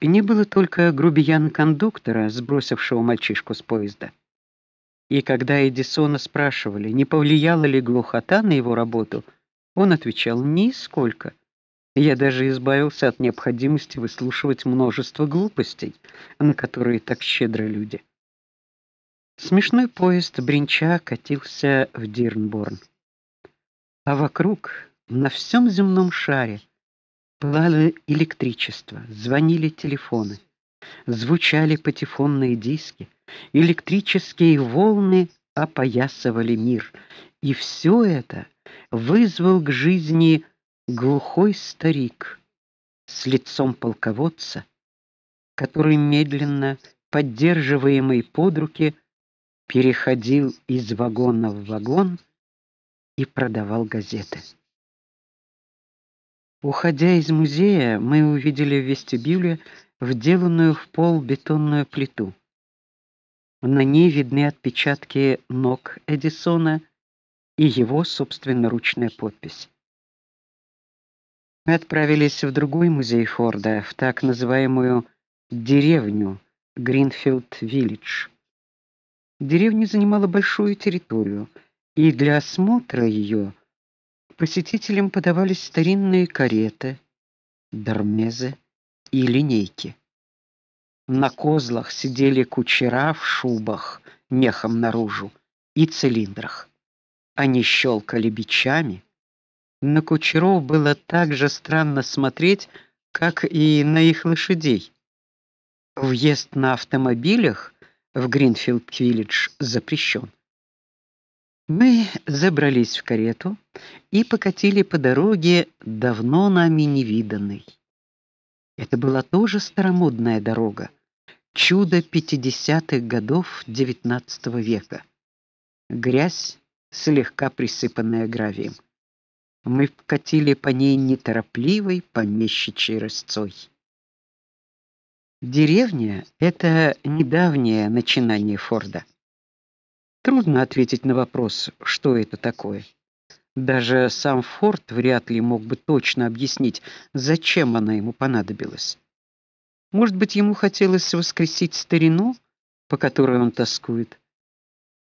И не было только грубиян-кондуктора, сбросившего мальчишку с поезда. И когда Эдисона спрашивали, не повлияла ли глухота на его работу, он отвечал: "Нисколько. Я даже избавился от необходимости выслушивать множество глупостей, на которые так щедры люди". Смешной поезд бренча катился в Дирнборн. А вокруг, на всем земном шаре, пылало электричество, звонили телефоны, звучали патефонные диски, электрические волны опоясывали мир, и все это вызвал к жизни глухой старик с лицом полководца, который медленно, поддерживаемый под руки, переходил из вагона в вагон и продавал газеты. Уходя из музея, мы увидели в вестибюле вделанную в пол бетонную плиту. На ней видны отпечатки ног Эдисона и его собственноручная подпись. Мы отправились в другой музей Форда, в так называемую деревню Гринфилд-Виллидж. Деревня занимала большую территорию, и для осмотра ее Посетителям подавались старинные кареты, дармезы и линейки. На козлах сидели кучера в шубах, мехом наружу, и цилиндрах. Они щелкали бичами. На кучеров было так же странно смотреть, как и на их лошадей. Въезд на автомобилях в Гринфилд-Виллидж запрещен. Мы забрались в карету и покатили по дороге, давно нами невиданной. Это была тоже старомодная дорога, чудо пятидесятых годов XIX века. Грязь, слегка присыпанная гравием. Мы катили по ней неторопливой помещичьей рысцой. Деревня это недавнее начинание Форда. Трудно ответить на вопрос, что это такое. Даже сам Форд вряд ли мог бы точно объяснить, зачем она ему понадобилась. Может быть, ему хотелось воскресить старину, по которой он тоскует,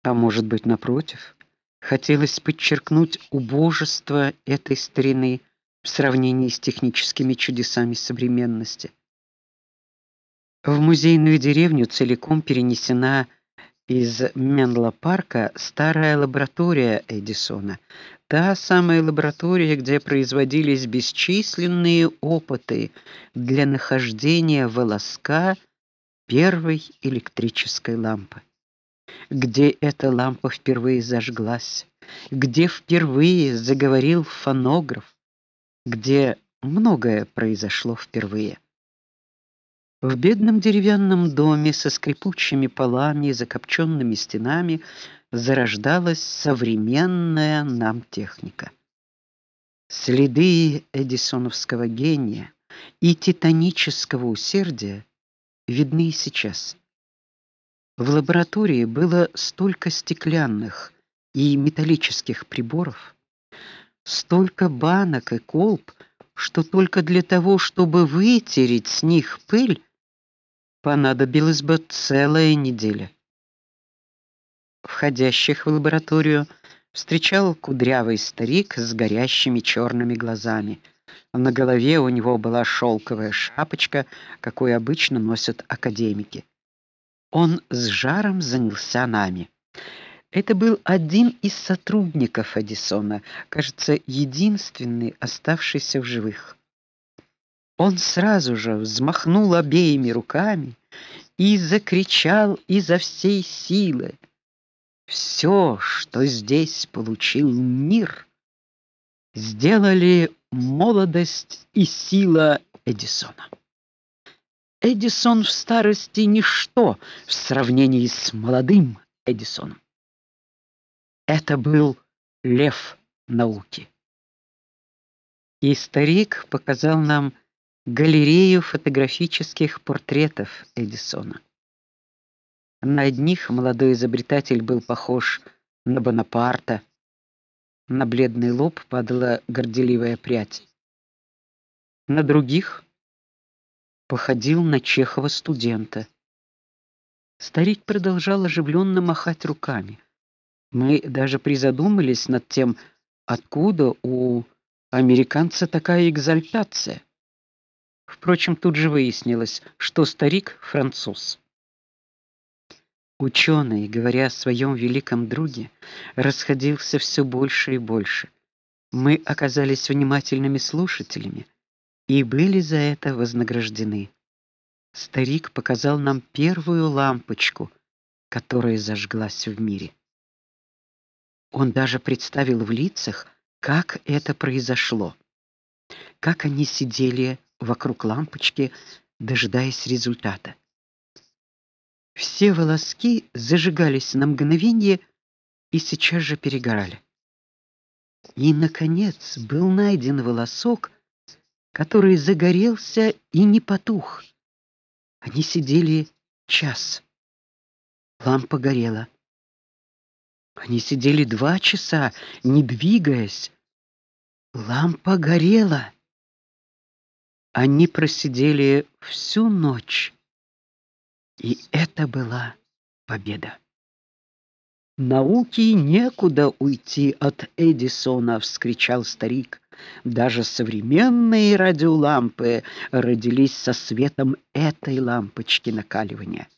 а может быть, напротив, хотелось подчеркнуть убожество этой старины в сравнении с техническими чудесами современности. В музейную деревню целиком перенесена из Менло-парка старая лаборатория Эдисона. Та самая лаборатория, где производились бесчисленные опыты для нахождения волоска первой электрической лампы. Где эта лампа впервые зажглась, где впервые заговорил фонограф, где многое произошло впервые. В бедном деревянном доме со скрипучими полами и закопченными стенами зарождалась современная нам техника. Следы эдисоновского гения и титанического усердия видны и сейчас. В лаборатории было столько стеклянных и металлических приборов, столько банок и колб, что только для того, чтобы вытереть с них пыль, понадобилась бы целая неделя. Входящих в лабораторию встречал кудрявый старик с горящими черными глазами. На голове у него была шелковая шапочка, какую обычно носят академики. Он с жаром занялся нами. Это был один из сотрудников Эдисона, кажется, единственный оставшийся в живых. Он сразу же взмахнул обеими руками и закричал изо всей силы: "Все, что здесь получил мир, сделали молодость и сила Эдисона. Эдисон в старости ничто в сравнении с молодым Эдисоном. Это был лев науки. И старик показал нам галерею фотографических портретов Эдисона. На одних молодой изобретатель был похож на Бонапарта, на бледный лоб падала горделивая прядь. На других походил на Чехова студента. Старик продолжал оживленно махать руками. Мы даже призадумались над тем, откуда у американца такая экзальтация. Впрочем, тут же выяснилось, что старик француз. Ученый, говоря о своем великом друге, расходился все больше и больше. Мы оказались внимательными слушателями и были за это вознаграждены. Старик показал нам первую лампочку, которая зажглась в мире. Он даже представил в лицах, как это произошло. Как они сидели вокруг лампочки, дожидаясь результата. Все волоски зажигались на мгновение и сейчас же перегорали. И наконец был найден волосок, который загорелся и не потух. Они сидели час. Лампа горела. Они сидели два часа, не двигаясь. Лампа горела. Они просидели всю ночь. И это была победа. Науке некуда уйти от Эдисона, вскричал старик. Даже современные радиолампы родились со светом этой лампочки накаливания.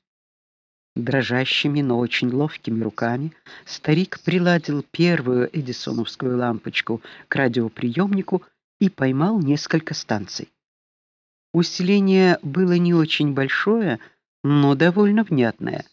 Дрожащими, но очень ловкими руками старик приладил первую эдисоновскую лампочку к радиоприемнику и поймал несколько станций. Усиление было не очень большое, но довольно внятное.